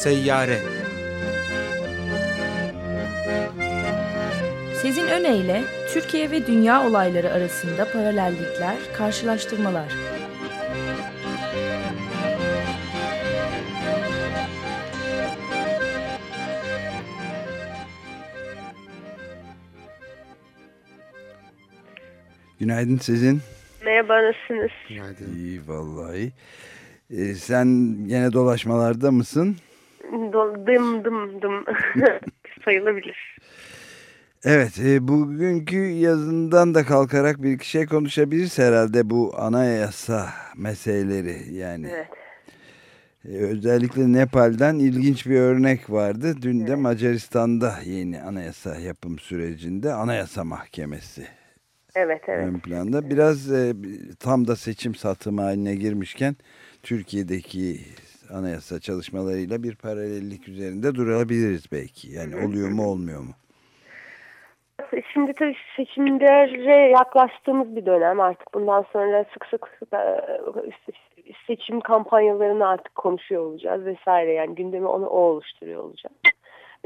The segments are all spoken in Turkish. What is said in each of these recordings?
Seyyare Sezin Öne Türkiye ve dünya olayları arasında paralellikler, karşılaştırmalar. Günaydın sizin. Merhaba nasılsınız? Günaydın. İyi vallahi. Ee, sen yine dolaşmalarda mısın? Dım dım dım sayılabilir. Evet, e, bugünkü yazından da kalkarak bir şey konuşabiliriz herhalde bu anayasa meseleleri yani. Evet. E, özellikle Nepal'den ilginç bir örnek vardı. Dün de Macaristan'da yeni anayasa yapım sürecinde anayasa mahkemesi Evet evet. ön planda. Biraz e, tam da seçim satımı haline girmişken Türkiye'deki anayasa çalışmalarıyla bir paralellik üzerinde durabiliriz belki. Yani oluyor mu olmuyor mu? Şimdi tabii seçimlere yaklaştığımız bir dönem artık bundan sonra sık sık e, seçim kampanyalarını artık konuşuyor olacağız vesaire yani gündemi onu o oluşturuyor olacak.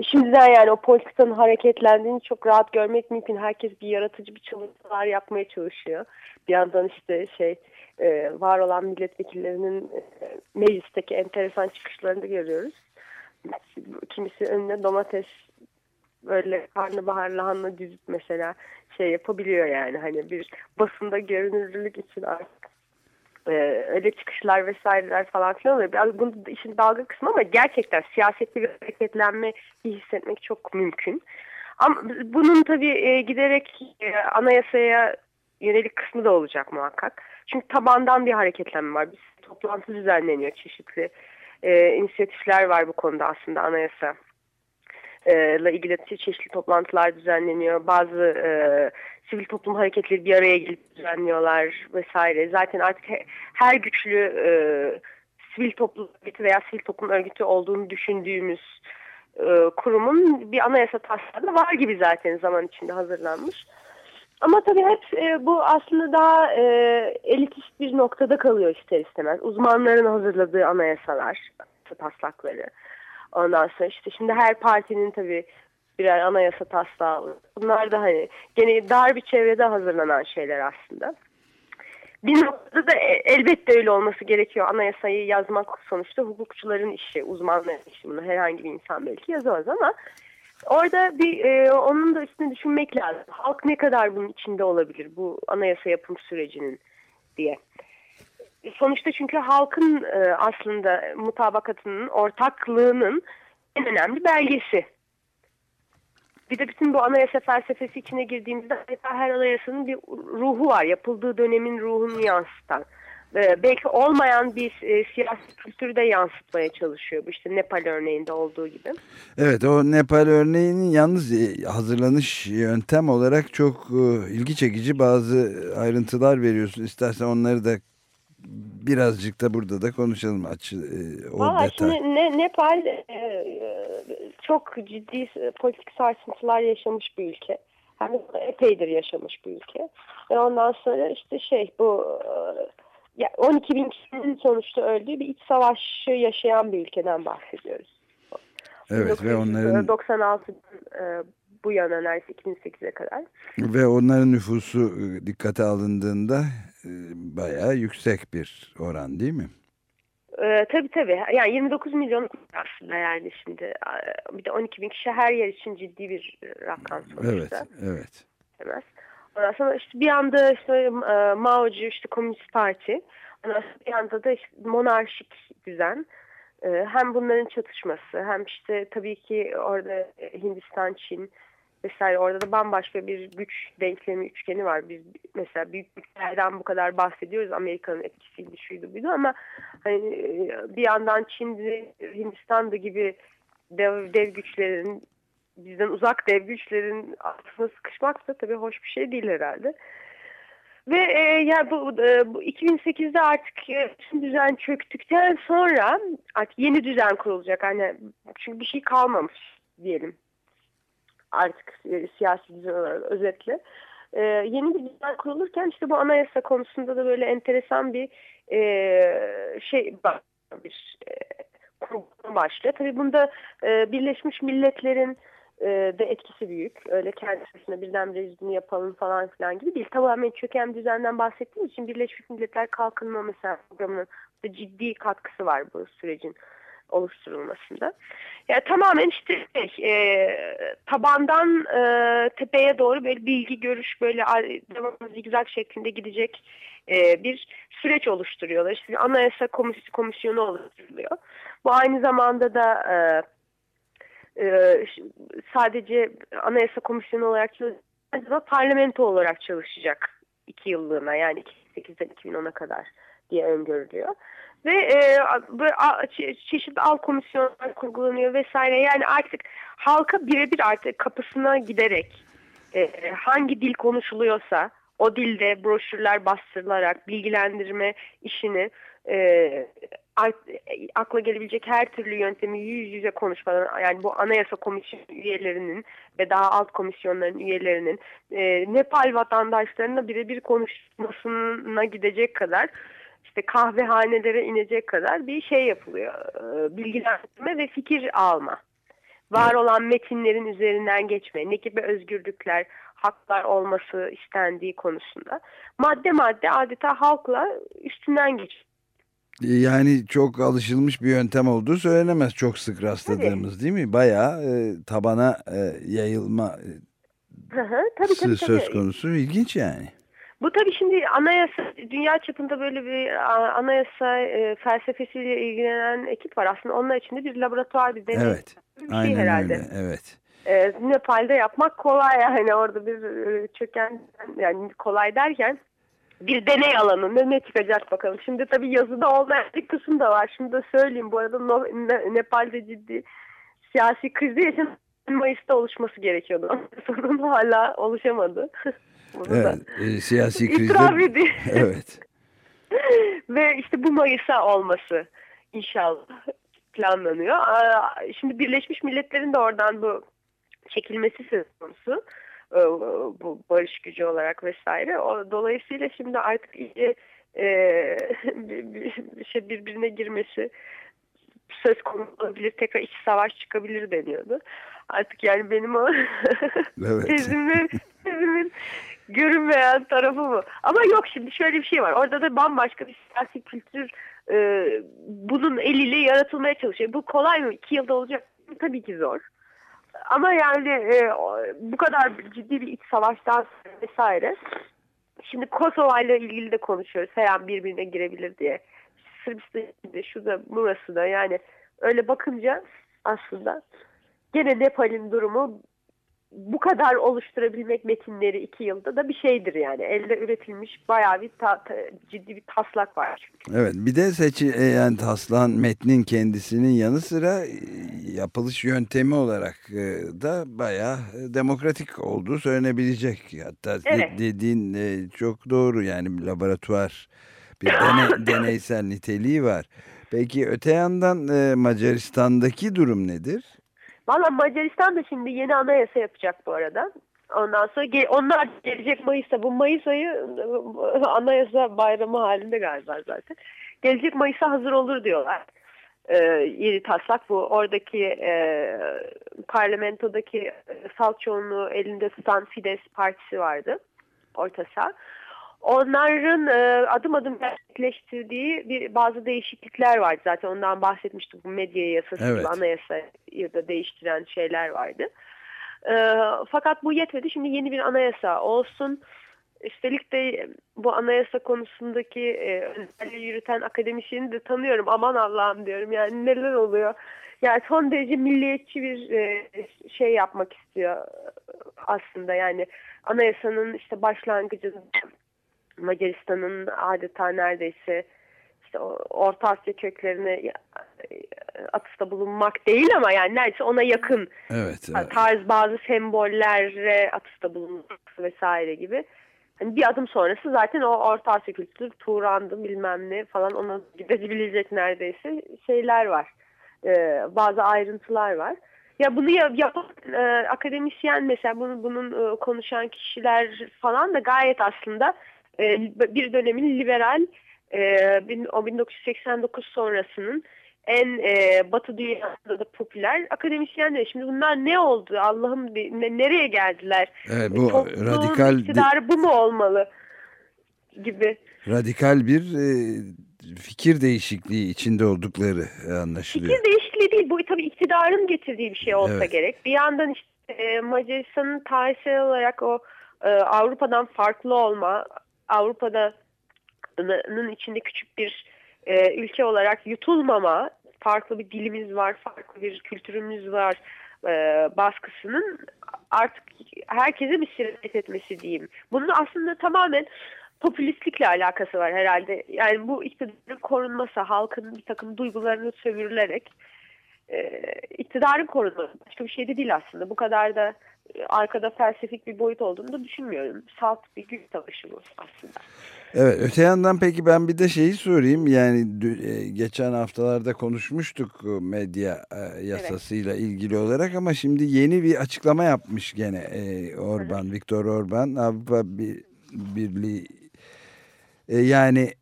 Şimdiden yani o politikanın hareketlendiğini çok rahat görmek mümkün. Herkes bir yaratıcı bir çalışmalar yapmaya çalışıyor. Bir yandan işte şey e, var olan milletvekillerinin e, meclisteki enteresan çıkışlarını da görüyoruz. Kimisi önüne domates böyle karnabahar lahana dizip mesela şey yapabiliyor yani hani bir basında görünürlük için artık e, öyle çıkışlar vesaireler falan filan oluyor. Biraz bunu işin dalga kısmı ama gerçekten siyasette bir hareketlenme hissetmek çok mümkün. Ama bunun tabii e, giderek e, anayasaya yönelik kısmı da olacak muhakkak. Çünkü tabandan bir hareketlenme var. Bir toplantı düzenleniyor çeşitli e, inisiyatifler var bu konuda aslında anayasa ile ilgili çeşitli toplantılar düzenleniyor. Bazı e, sivil toplum hareketleri bir araya gelip düzenliyorlar vesaire. Zaten artık he, her güçlü e, sivil toplum örgütü veya sivil toplum örgütü olduğunu düşündüğümüz e, kurumun bir anayasa taslağı var gibi zaten zaman içinde hazırlanmış. Ama tabii hep e, bu aslında daha e, elitist bir noktada kalıyor ister istemez. Uzmanların hazırladığı anayasalar, taslakları. Ondan sonra işte şimdi her partinin tabii birer anayasa taslağı. Bunlar da hani gene dar bir çevrede hazırlanan şeyler aslında. Bir noktada da e, elbette öyle olması gerekiyor. Anayasayı yazmak sonuçta hukukçuların işi, uzmanların işi. Bunu herhangi bir insan belki yazamaz ama orada bir e, onun da üstüne düşünmek lazım. Halk ne kadar bunun içinde olabilir bu anayasa yapım sürecinin diye sonuçta çünkü halkın e, aslında mutabakatının, ortaklığının en önemli belgesi. Bir de bütün bu anayasa felsefesi içine girdiğimizde her anayasanın bir ruhu var. Yapıldığı dönemin ruhunu yansıtan. Ee, belki olmayan bir e, siyasi kültürü de yansıtmaya çalışıyor. Bu işte Nepal örneğinde olduğu gibi. Evet o Nepal örneğinin yalnız e, hazırlanış yöntem olarak çok e, ilgi çekici bazı ayrıntılar veriyorsun. İstersen onları da birazcık da burada da konuşalım açı e, o Valla detay. Şimdi ne, Nepal e, çok ciddi politik sarsıntılar yaşamış bir ülke. Hem epeydir yaşamış bir ülke. Ve ondan sonra işte şey bu e, 12 bin kişinin sonuçta öldüğü bir iç savaşı yaşayan bir ülkeden bahsediyoruz. Evet ve onların 96 e, bu yana neredeyse 2008'e kadar. Ve onların nüfusu e, dikkate alındığında e, bayağı yüksek bir oran değil mi? Ee, tabii tabii. Yani 29 milyon aslında yani şimdi. Bir de 12 bin kişi her yer için ciddi bir rakam sonuçta. Evet, evet. Demez. Ondan sonra işte bir anda işte e, Mao'cu işte Komünist Parti. Ondan bir anda da işte monarşik düzen. E, hem bunların çatışması hem işte tabii ki orada Hindistan, Çin, vesaire orada da bambaşka bir güç denklemi üçgeni var. Biz mesela büyük güçlerden bu kadar bahsediyoruz. Amerika'nın etkisiydi şuydu buydu ama hani bir yandan Çin'de Hindistan'da gibi dev, dev güçlerin bizden uzak dev güçlerin altına sıkışmak da tabii hoş bir şey değil herhalde. Ve e, yani bu, e, bu 2008'de artık e, düzen çöktükten sonra artık yeni düzen kurulacak. Hani çünkü bir şey kalmamış diyelim artık e, siyasi düzen olarak özetle. E, yeni bir düzen kurulurken işte bu anayasa konusunda da böyle enteresan bir e, şey bir e, başlıyor. Tabii bunda e, Birleşmiş Milletler'in de etkisi büyük. Öyle kendisine birdenbire yüzünü yapalım falan filan gibi değil. Tamamen çöken düzenden bahsettiğim için Birleşmiş Milletler Kalkınma mesela programının ciddi katkısı var bu sürecin oluşturulmasında. Yani tamamen işte şey, e, tabandan e, tepeye doğru böyle bilgi, görüş böyle devamlı zigzag şeklinde gidecek e, bir süreç oluşturuyorlar. İşte anayasa komis komisyonu oluşturuluyor. Bu aynı zamanda da e, e, sadece anayasa komisyonu olarak çalışacak, parlamento olarak çalışacak iki yıllığına yani 2008'den 2010'a kadar diye öngörülüyor ve e, çeşitli alt komisyonlar kurgulanıyor vesaire. Yani artık halka birebir artık kapısına giderek e, hangi dil konuşuluyorsa o dilde broşürler bastırılarak bilgilendirme işini e, akla gelebilecek her türlü yöntemi yüz yüze konuşmadan yani bu anayasa komisyon üyelerinin ve daha alt komisyonların üyelerinin e, Nepal vatandaşlarına birebir konuşmasına gidecek kadar işte kahvehanelere inecek kadar bir şey yapılıyor. E, bilgilendirme ve fikir alma. Var olan metinlerin üzerinden geçme, ne gibi özgürlükler, haklar olması istendiği konusunda madde madde adeta halkla üstünden geç. Yani çok alışılmış bir yöntem olduğu söylenemez. Çok sık rastladığımız tabii. değil mi? Bayağı e, tabana e, yayılma e, hı, tabii, tabii, söz tabii. konusu. İlginç yani. Bu tabii şimdi anayasa, dünya çapında böyle bir anayasa e, felsefesiyle ilgilenen ekip var. Aslında onlar içinde bir laboratuvar, bir deney evet, bir şey aynen herhalde. Öyle, evet. E, Nepal'de yapmak kolay yani orada bir e, çöken yani kolay derken bir deney alanı ne çıkacak bakalım. Şimdi tabii yazıda olmayan bir kısım da var. Şimdi de söyleyeyim bu arada no, ne, Nepal'de ciddi siyasi krizi için Mayıs'ta oluşması gerekiyordu. Sorun hala oluşamadı. evet, e, siyasi krizde. evet. Ve işte bu Mayıs'a olması inşallah planlanıyor. Şimdi Birleşmiş Milletler'in de oradan bu çekilmesi söz konusu. E, bu barış gücü olarak vesaire. O, dolayısıyla şimdi artık iyice e, bir, şey birbirine girmesi söz konusu olabilir. Tekrar iç savaş çıkabilir deniyordu. Artık yani benim o evet. tezimin, tezimin görünmeyen tarafı bu. Ama yok şimdi şöyle bir şey var. Orada da bambaşka bir siyasi kültür e, bunun eliyle yaratılmaya çalışıyor. Bu kolay mı? İki yılda olacak Tabii ki zor. Ama yani e, bu kadar ciddi bir iç savaştan vesaire. Şimdi Kosova ile ilgili de konuşuyoruz. Her an birbirine girebilir diye. Sırbistan'da şurada burası da yani öyle bakınca aslında gene Nepal'in durumu bu kadar oluşturabilmek metinleri iki yılda da bir şeydir yani. Elde üretilmiş bayağı bir ta, ta, ciddi bir taslak var çünkü. Evet bir de seçi e, yani taslan metnin kendisinin yanı sıra e, yapılış yöntemi olarak e, da bayağı demokratik olduğu söylenebilecek. Hatta evet. dediğin çok doğru yani laboratuvar bir dene, deneysel niteliği var. Peki öte yandan Macaristan'daki durum nedir? Valla Macaristan da şimdi yeni anayasa yapacak bu arada. Ondan sonra ge onlar gelecek Mayıs'ta. Bu Mayıs ayı anayasa bayramı halinde galiba zaten. Gelecek Mayıs'a hazır olur diyorlar. Ee, yeni taslak bu. Oradaki e, parlamentodaki e, salt çoğunluğu elinde tutan Fides partisi vardı. Orta sağ onların e, adım adım gerçekleştirdiği bir bazı değişiklikler vardı. Zaten ondan bahsetmiştik. Bu medya yasası evet. gibi anayasayı da değiştiren şeyler vardı. E, fakat bu yetmedi. Şimdi yeni bir anayasa olsun. Üstelik de bu anayasa konusundaki e, yürüten akademisyeni de tanıyorum. Aman Allah'ım diyorum. Yani neler oluyor? Yani son derece milliyetçi bir e, şey yapmak istiyor aslında. Yani anayasanın işte başlangıcında Macaristan'ın adeta neredeyse işte Orta Asya köklerine atıfta bulunmak değil ama yani neredeyse ona yakın evet, evet. tarz bazı sembollere atıfta bulunmak vesaire gibi. Hani bir adım sonrası zaten o Orta Asya kültürü Turan'dı bilmem ne falan ona gidebilecek neredeyse şeyler var. Ee, bazı ayrıntılar var. Ya bunu yapan e, akademisyen mesela bunu, bunun e, konuşan kişiler falan da gayet aslında bir dönemin liberal e, o 1989 sonrasının en e, batı dünyasında da popüler akademisyenler. Şimdi bunlar ne oldu? Allah'ım ne, nereye geldiler? Evet, bu Toplumun radikal iktidarı bu mu olmalı gibi. Radikal bir e, fikir değişikliği içinde oldukları anlaşılıyor. Fikir değişikliği değil. Bu tabii iktidarın getirdiği bir şey olsa evet. gerek. Bir yandan işte e, Macaristan'ın tarihsel olarak o e, Avrupa'dan farklı olma, Avrupa'nın içinde küçük bir e, ülke olarak yutulmama, farklı bir dilimiz var, farklı bir kültürümüz var e, baskısının artık herkese bir sirayet etmesi diyeyim. Bunun aslında tamamen popülistlikle alakası var herhalde. Yani bu iktidarın korunması, halkın bir takım duygularını sömürülerek e, iktidarın korunması başka bir şey de değil aslında. Bu kadar da arkada felsefik bir boyut olduğunu da düşünmüyorum. Salt bir güç savaşı bu aslında. Evet öte yandan peki ben bir de şeyi sorayım yani e, geçen haftalarda konuşmuştuk medya e, yasasıyla evet. ilgili olarak ama şimdi yeni bir açıklama yapmış gene e, Orban, Viktor Orban Avrupa Birliği yani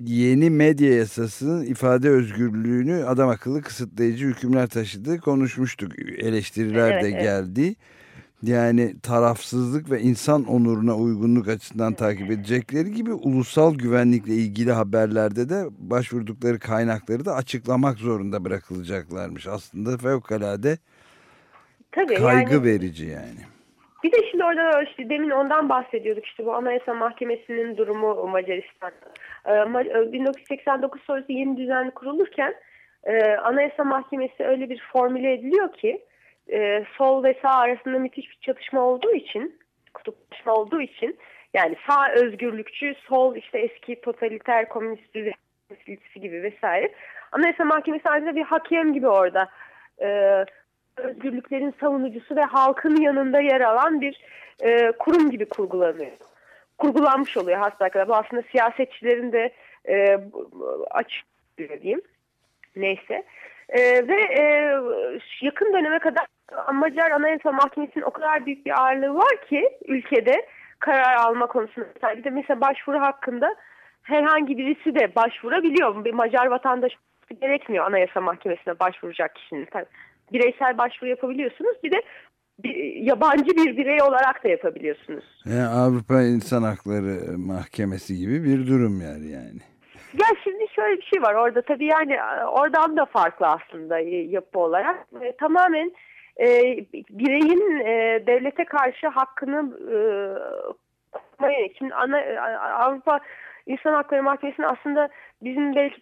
yeni medya yasasının ifade özgürlüğünü adam akıllı kısıtlayıcı hükümler taşıdığı konuşmuştuk eleştiriler evet, de geldi. Yani tarafsızlık ve insan onuruna uygunluk açısından takip edecekleri gibi ulusal güvenlikle ilgili haberlerde de başvurdukları kaynakları da açıklamak zorunda bırakılacaklarmış. Aslında fevkalade Tabii, kaygı yani, verici yani. Bir de şimdi orada işte demin ondan bahsediyorduk işte bu Anayasa Mahkemesi'nin durumu Macaristan'da. 1989 sonrası yeni düzen kurulurken e, Anayasa Mahkemesi öyle bir formüle ediliyor ki e, sol ve sağ arasında müthiş bir çatışma olduğu için, kutuplaşma olduğu için yani sağ özgürlükçü, sol işte eski totaliter komünist düzenlisi gibi vesaire. Anayasa Mahkemesi ayrıca bir hakem gibi orada e, özgürlüklerin savunucusu ve halkın yanında yer alan bir e, kurum gibi kurgulanıyor. Kurgulanmış oluyor hasbelkader. Bu aslında siyasetçilerin de e, açık diyeyim. Neyse. E, ve e, yakın döneme kadar Macar Anayasa Mahkemesi'nin o kadar büyük bir ağırlığı var ki ülkede karar alma konusunda. Bir de mesela başvuru hakkında herhangi birisi de başvurabiliyor. Bir Macar vatandaş gerekmiyor Anayasa Mahkemesi'ne başvuracak kişinin. Tabii bireysel başvuru yapabiliyorsunuz. Bir de bir, yabancı bir birey olarak da yapabiliyorsunuz. Yani Avrupa İnsan Hakları Mahkemesi gibi bir durum yani yani. Ya şimdi şöyle bir şey var orada tabii yani oradan da farklı aslında yapı olarak. E, tamamen e, bireyin e, devlete karşı hakkını e, şimdi ana, Avrupa İnsan Hakları Mahkemesi'nin aslında bizim belki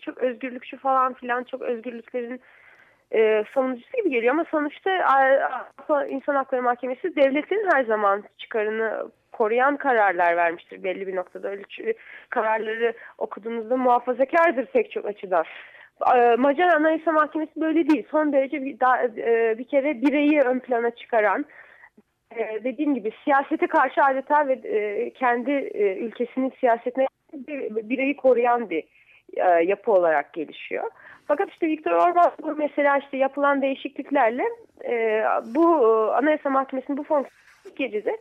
çok özgürlükçü falan filan çok özgürlüklerin e, savunucusu gibi geliyor ama sonuçta Avrupa İnsan Hakları Mahkemesi devletin her zaman çıkarını koruyan kararlar vermiştir belli bir noktada. Öyle kararları okuduğunuzda muhafazakardır pek çok açıdan. Macar Anayasa Mahkemesi böyle değil. Son derece bir, daha, e, bir kere bireyi ön plana çıkaran, e, dediğim gibi siyasete karşı adeta ve e, kendi ülkesinin siyasetine bireyi koruyan bir yapı olarak gelişiyor. Fakat işte Viktor Orban bu mesela işte yapılan değişikliklerle bu Anayasa Mahkemesi'nin bu fonksiyonu gecede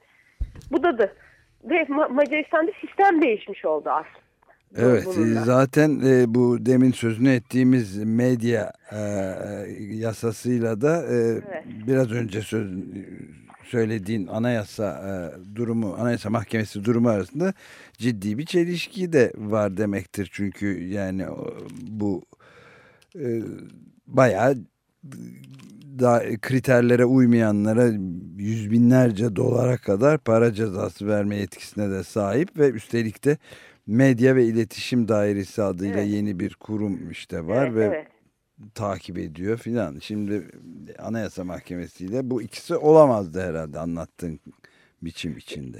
budadı. Ve Macaristan'da sistem değişmiş oldu aslında. Evet bununla. zaten e, bu demin sözünü ettiğimiz medya e, yasasıyla da e, evet. biraz önce söz, söylediğin anayasa e, durumu anayasa mahkemesi durumu arasında ciddi bir çelişki de var demektir. Çünkü yani bu e, bayağı da kriterlere uymayanlara yüz binlerce dolara kadar para cezası verme yetkisine de sahip ve üstelik de Medya ve İletişim Dairesi adıyla evet. yeni bir kurum işte var evet, ve evet. takip ediyor filan. Şimdi Anayasa Mahkemesi'yle bu ikisi olamazdı herhalde anlattığın biçim içinde.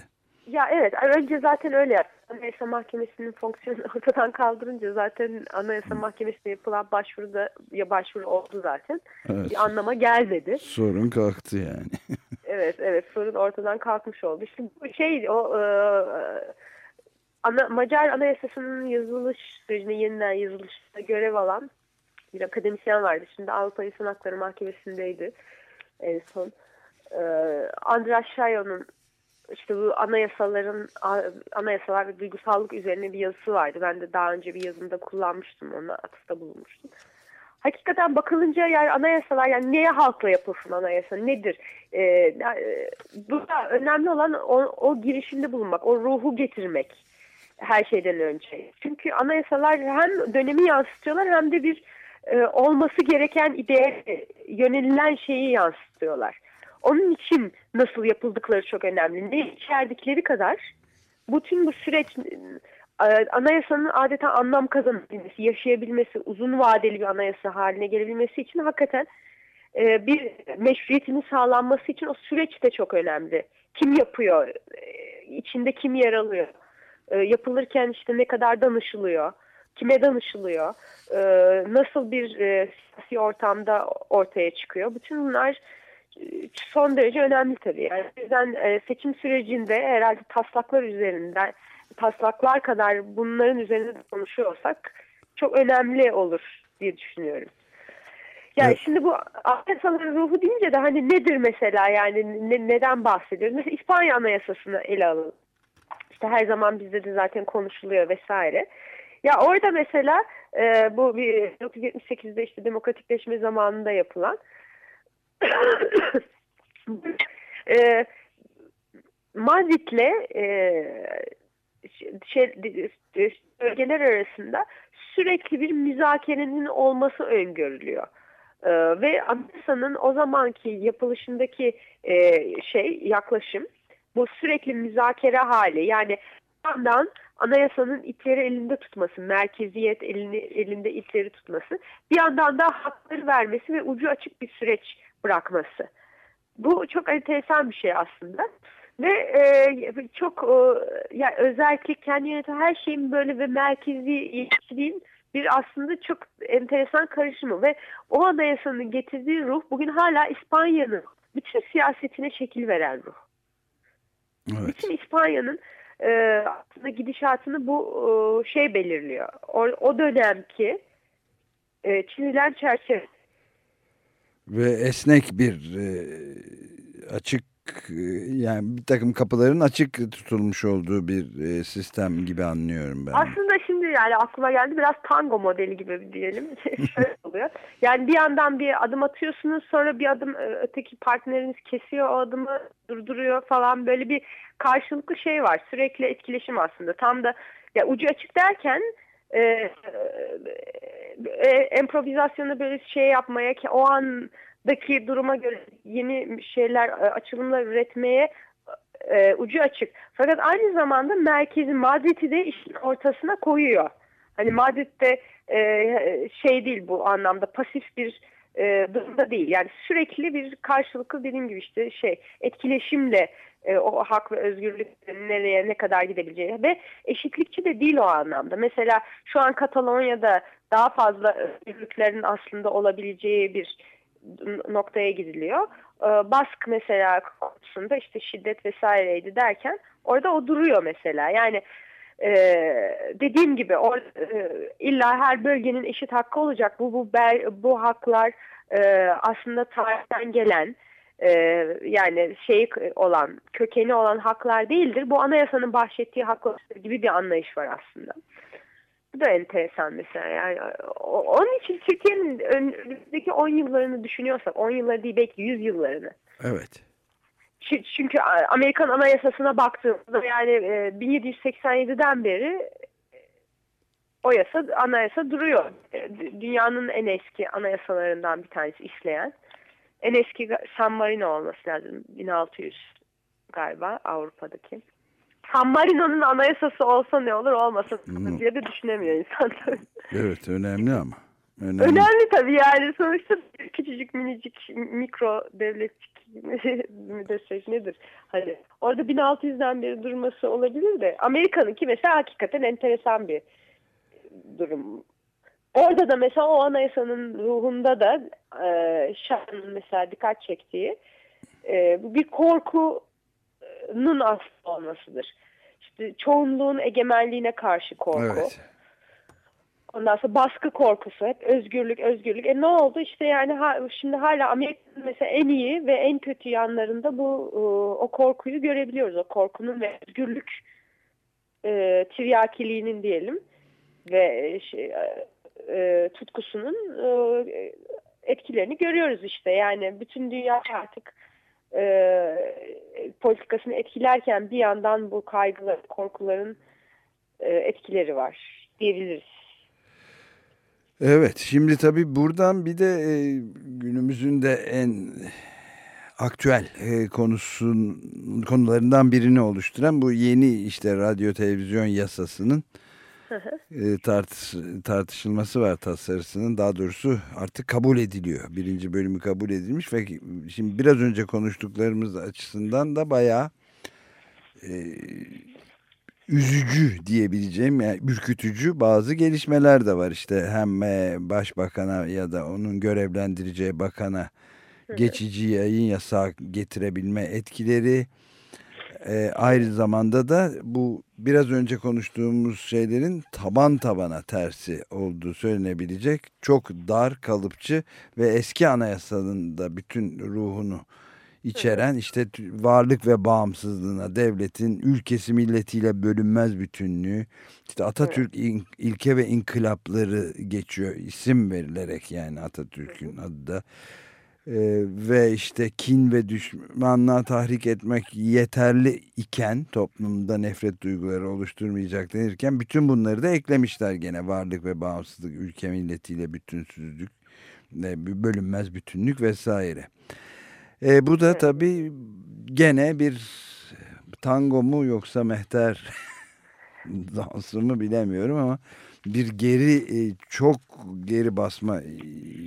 Ya evet önce zaten öyle yaptı. Anayasa Mahkemesi'nin fonksiyonu ortadan kaldırınca zaten Anayasa Mahkemesi'ne yapılan başvuru da ya başvuru oldu zaten. Evet. Bir anlama gelmedi. Sorun kalktı yani. evet evet sorun ortadan kalkmış oldu. Şimdi bu şey o e, Ana, Macar Anayasası'nın yazılış sürecine yeniden yazılışta görev alan bir akademisyen vardı. Şimdi Avrupa İnsan Hakları Mahkemesi'ndeydi en son. Ee, Andras Şayon'un işte bu anayasaların anayasalar ve duygusallık üzerine bir yazısı vardı. Ben de daha önce bir yazımda kullanmıştım onu atıfta bulunmuştum. Hakikaten bakılınca yani anayasalar yani neye halkla yapılsın anayasa nedir? Ee, e, burada önemli olan o, o girişimde bulunmak, o ruhu getirmek her şeyden önce. Çünkü anayasalar hem dönemi yansıtıyorlar hem de bir e, olması gereken ideye yönelilen şeyi yansıtıyorlar. Onun için nasıl yapıldıkları çok önemli. Ne içerdikleri kadar bütün bu süreç e, anayasanın adeta anlam kazanabilmesi, yaşayabilmesi, uzun vadeli bir anayasa haline gelebilmesi için hakikaten e, bir meşruiyetinin sağlanması için o süreç de çok önemli. Kim yapıyor, e, içinde kim yer alıyor, yapılırken işte ne kadar danışılıyor, kime danışılıyor, nasıl bir siyasi ortamda ortaya çıkıyor. Bütün bunlar son derece önemli tabii. Yani yüzden e, seçim sürecinde herhalde taslaklar üzerinden taslaklar kadar bunların üzerinde konuşuyorsak çok önemli olur diye düşünüyorum. Yani evet. şimdi bu anayasaların ruhu deyince de hani nedir mesela yani ne, neden bahsediyoruz? Mesela İspanya anayasasını ele alalım. İşte her zaman bizde de zaten konuşuluyor vesaire. Ya orada mesela e, bu 1978'de işte demokratikleşme zamanında yapılan e, Madrid'le e, şey, bölgeler arasında sürekli bir müzakerenin olması öngörülüyor. Ee, ve anayasanın o zamanki yapılışındaki e, şey yaklaşım bu sürekli müzakere hali yani yandan anayasanın ipleri elinde tutması, merkeziyet elini, elinde ipleri tutması, bir yandan da hakları vermesi ve ucu açık bir süreç bırakması. Bu çok enteresan bir şey aslında. Ve e, çok e, yani özellikle kendi yöneten her şeyin böyle ve merkezi ilişkiliğin bir aslında çok enteresan karışımı ve o anayasanın getirdiği ruh bugün hala İspanya'nın bütün siyasetine şekil veren ruh. Evet. Bütün İspanya'nın e, aslında gidişatını bu e, şey belirliyor. O, o dönemki e, çizilen çerçeve ve esnek bir e, açık e, yani bir takım kapıların açık tutulmuş olduğu bir e, sistem gibi anlıyorum ben. Aslında yani aklıma geldi biraz tango modeli gibi diyelim. Şöyle oluyor. Yani bir yandan bir adım atıyorsunuz sonra bir adım e, öteki partneriniz kesiyor o adımı durduruyor falan böyle bir karşılıklı şey var. Sürekli etkileşim aslında. Tam da ya ucu açık derken e, e, e, improvizasyonu böyle şey yapmaya ki o andaki duruma göre yeni şeyler e, açılımlar üretmeye e, ucu açık. Fakat aynı zamanda merkezi Madrid'i de işin ortasına koyuyor. Hani Madrid'de e, şey değil bu anlamda pasif bir e, durumda değil. Yani sürekli bir karşılıklı dediğim gibi işte şey etkileşimle e, o hak ve özgürlük nereye ne kadar gidebileceği ve eşitlikçi de değil o anlamda. Mesela şu an Katalonya'da daha fazla özgürlüklerin aslında olabileceği bir noktaya gidiliyor. E, Bask mesela konusunda işte şiddet vesaireydi derken orada o duruyor mesela. Yani e, dediğim gibi or, e, illa her bölgenin eşit hakkı olacak. Bu bu bu haklar e, aslında tarihten gelen e, yani şey olan kökeni olan haklar değildir. Bu anayasanın bahşettiği haklar gibi bir anlayış var aslında. Bu da enteresan mesela yani onun için Türkiye'nin önümüzdeki 10 yıllarını düşünüyorsak 10 yılları değil belki 100 yıllarını. Evet. Çünkü Amerikan Anayasası'na baktığımızda yani 1787'den beri o yasa anayasa duruyor. Dünyanın en eski anayasalarından bir tanesi işleyen. En eski San Marino olması lazım. 1600 galiba Avrupa'daki. San Marino'nun anayasası olsa ne olur olmasa hmm. diye de düşünemiyor insan. evet önemli ama. Önemli. önemli tabii yani sonuçta küçücük minicik mikro devletçik mi desek nedir? Hani orada 1600'den beri durması olabilir de Amerika'nınki mesela hakikaten enteresan bir durum Orada da mesela o anayasanın ruhunda da e, Şah'ın mesela dikkat çektiği e, bir korkunun aslı olmasıdır. İşte çoğunluğun egemenliğine karşı korku. Evet. Ondan sonra baskı korkusu, hep özgürlük, özgürlük. E ne oldu? İşte yani ha, şimdi hala Amerika'nın mesela en iyi ve en kötü yanlarında bu e, o korkuyu görebiliyoruz. O korkunun ve özgürlük e, tiryakiliğinin diyelim ve şey, e, e, tutkusunun e, etkilerini görüyoruz işte. Yani bütün dünya artık e, politikasını etkilerken bir yandan bu kaygılar, korkuların e, etkileri var diyebiliriz. Evet şimdi tabii buradan bir de e, günümüzün de en aktüel e, konusun konularından birini oluşturan bu yeni işte radyo televizyon yasasının e, tartış, tartışılması var tasarısının. Daha doğrusu artık kabul ediliyor. Birinci bölümü kabul edilmiş ve şimdi biraz önce konuştuklarımız açısından da bayağı e, üzücü diyebileceğim yani ürkütücü bazı gelişmeler de var. İşte hem e, başbakana ya da onun görevlendireceği bakana geçici yayın yasağı getirebilme etkileri e, aynı zamanda da bu biraz önce konuştuğumuz şeylerin taban tabana tersi olduğu söylenebilecek çok dar kalıpçı ve eski anayasanın da bütün ruhunu içeren işte varlık ve bağımsızlığına devletin ülkesi milletiyle bölünmez bütünlüğü işte Atatürk evet. ilke ve inkılapları geçiyor isim verilerek yani Atatürk'ün adı da ee, ve işte kin ve düşmanlığa tahrik etmek yeterli iken toplumda nefret duyguları oluşturmayacak denirken bütün bunları da eklemişler gene varlık ve bağımsızlık ülke milletiyle bütünsüzlük bölünmez bütünlük vesaire. E, bu da tabii gene bir tango mu yoksa mehter dansı mı bilemiyorum ama bir geri e, çok geri basma e,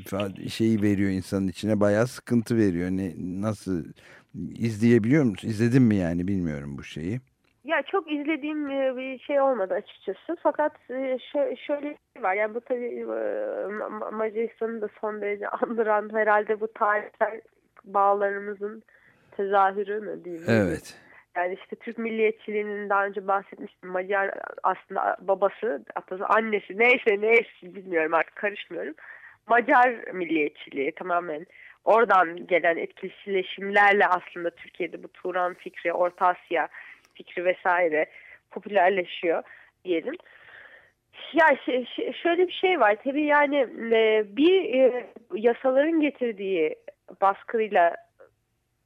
ifade şeyi veriyor insanın içine bayağı sıkıntı veriyor. Ne nasıl izleyebiliyor musun? İzledin mi yani bilmiyorum bu şeyi. Ya çok izlediğim e, bir şey olmadı açıkçası. Fakat şöyle bir şey var. Yani bu tabii Macaristan'ı da son derece andıran herhalde bu tarihsel bağlarımızın tezahürü mü diyeyim? Evet. Yani işte Türk milliyetçiliğinin daha önce bahsetmiştim. Macar aslında babası, atası, annesi neyse neyse bilmiyorum artık karışmıyorum. Macar milliyetçiliği tamamen oradan gelen etkileşimlerle aslında Türkiye'de bu Turan fikri, Orta Asya fikri vesaire popülerleşiyor diyelim. Ya şöyle bir şey var tabii yani e, bir e, yasaların getirdiği baskıyla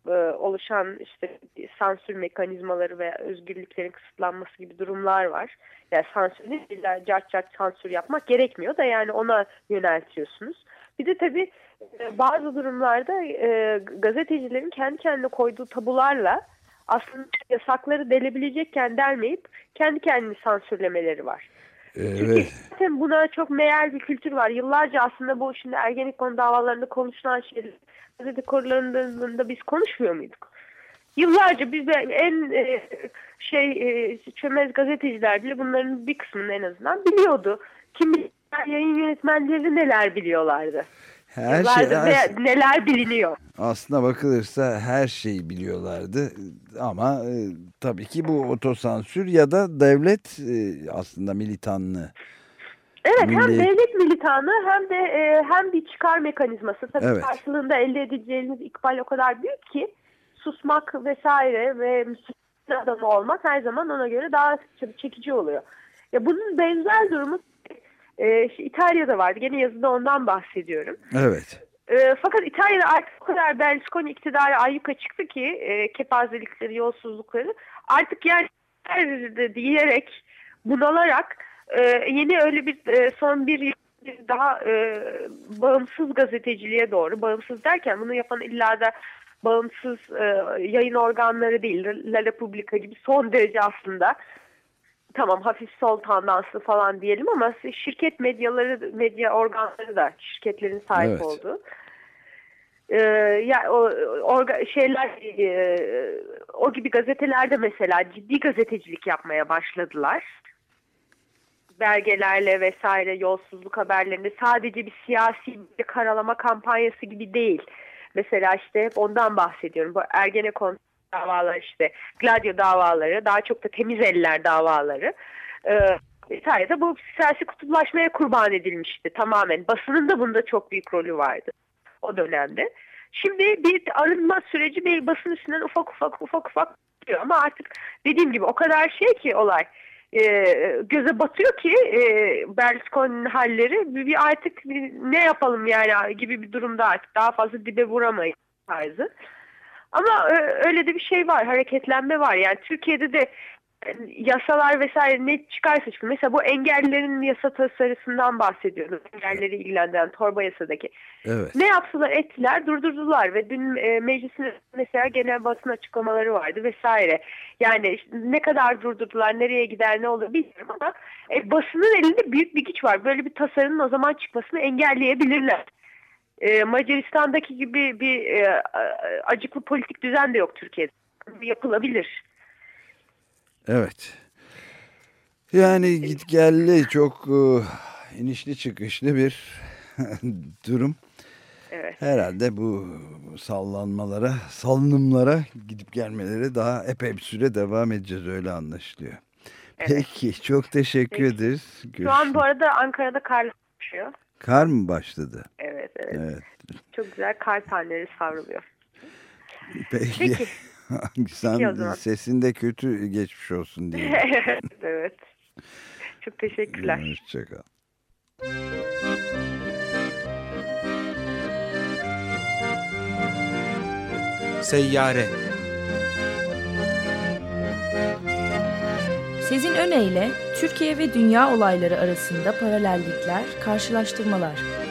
e, oluşan işte sansür mekanizmaları ve özgürlüklerin kısıtlanması gibi durumlar var. Yani sansür değil, illa cart cart sansür yapmak gerekmiyor da yani ona yöneltiyorsunuz. Bir de tabii e, bazı durumlarda e, gazetecilerin kendi kendine koyduğu tabularla aslında yasakları delebilecekken delmeyip kendi kendini sansürlemeleri var. Evet. Zaten buna çok meğer bir kültür var. Yıllarca aslında bu şimdi Ergenekon davalarında konuşulan şeyler gazete konularında biz konuşmuyor muyduk? Yıllarca biz en e, şey e, çömez gazeteciler bile bunların bir kısmını en azından biliyordu. Kim yayın yönetmenleri neler biliyorlardı. Her şey ne, neler biliniyor. Aslına bakılırsa her şeyi biliyorlardı ama e, tabii ki bu otosansür ya da devlet e, aslında militanlığı Evet Milli... hem devlet militanı hem de e, hem bir çıkar mekanizması. Tabii evet. karşılığında elde edeceğiniz ikbal o kadar büyük ki susmak vesaire ve Müslüman adamı olmak her zaman ona göre daha çekici oluyor. Ya bunun benzer durumu e, İtalya'da vardı. Gene yazıda ondan bahsediyorum. Evet. E, fakat İtalya'da artık o kadar Berlusconi iktidarı ayyuka çıktı ki e, kepazelikleri, yolsuzlukları artık yani diyerek bunalarak ee, yeni öyle bir e, son bir yıl daha e, bağımsız gazeteciliğe doğru, bağımsız derken bunu yapan illa da bağımsız e, yayın organları değil, La Repubblica gibi son derece aslında tamam hafif sol tandanslı falan diyelim ama şirket medyaları, medya organları da şirketlerin sahip evet. olduğu. Ee, ya o orga, şeyler e, o gibi gazetelerde mesela ciddi gazetecilik yapmaya başladılar belgelerle vesaire yolsuzluk haberlerinde sadece bir siyasi bir karalama kampanyası gibi değil. Mesela işte hep ondan bahsediyorum. Bu Ergenekon davaları işte Gladio davaları daha çok da temiz eller davaları. Ee, de bu siyasi kutuplaşmaya kurban edilmişti tamamen. Basının da bunda çok büyük rolü vardı o dönemde. Şimdi bir arınma süreci bir basın üstünden ufak ufak ufak ufak gidiyor ama artık dediğim gibi o kadar şey ki olay e, göze batıyor ki e, Berlusconi'nin halleri bir, artık bir, ne yapalım yani gibi bir durumda artık daha fazla dibe vuramayız tarzı. Ama e, öyle de bir şey var hareketlenme var yani Türkiye'de de yasalar vesaire ne çıkarsa çıkın. Mesela bu engellerin yasa tasarısından bahsediyorum. Engelleri ilgilendiren torba yasadaki. Evet. Ne yaptılar ettiler durdurdular ve dün e, meclisin mesela genel basın açıklamaları vardı vesaire. Yani ne kadar durdurdular nereye gider ne olur bilmiyorum ama e, basının elinde büyük bir güç var. Böyle bir tasarının o zaman çıkmasını engelleyebilirler. E, Macaristan'daki gibi bir e, acıklı politik düzen de yok Türkiye'de. Yapılabilir. Evet. Yani git gelli çok uh, inişli çıkışlı bir durum. Evet. Herhalde bu sallanmalara, salınımlara gidip gelmeleri daha epey bir süre devam edeceğiz öyle anlaşılıyor. Evet. Peki çok teşekkür Peki. ederiz. Şu an bu arada Ankara'da kar başlıyor. Kar mı başladı? Evet, evet. evet. Çok güzel kar taneleri savruluyor. Peki. Peki. Sen sesinde kötü geçmiş olsun diye. evet, evet. Çok teşekkürler. Hoşçakal. Seyyare Sezin Öne ile Türkiye ve dünya olayları arasında paralellikler, karşılaştırmalar